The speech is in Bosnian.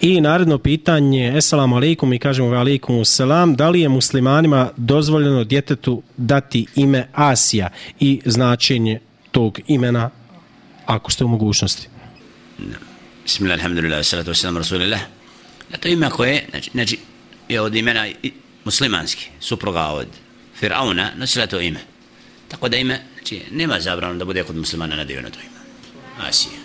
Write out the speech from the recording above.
I naredno pitanje, eselamu alaikum i kažemo ve alaikum selam, da li je muslimanima dozvoljeno djetetu dati ime Asija i značenje tog imena ako ste u mogućnosti? Bismillah, alhamdulillah, salatu wasalam, rasulillah. Da to ime koje, znači, znači je od imena muslimanski, supruga od Firauna, nosila to ime. Tako da ime, znači, nema zabrano da bude kod muslimana nadivno to ime. Asija.